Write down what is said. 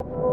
you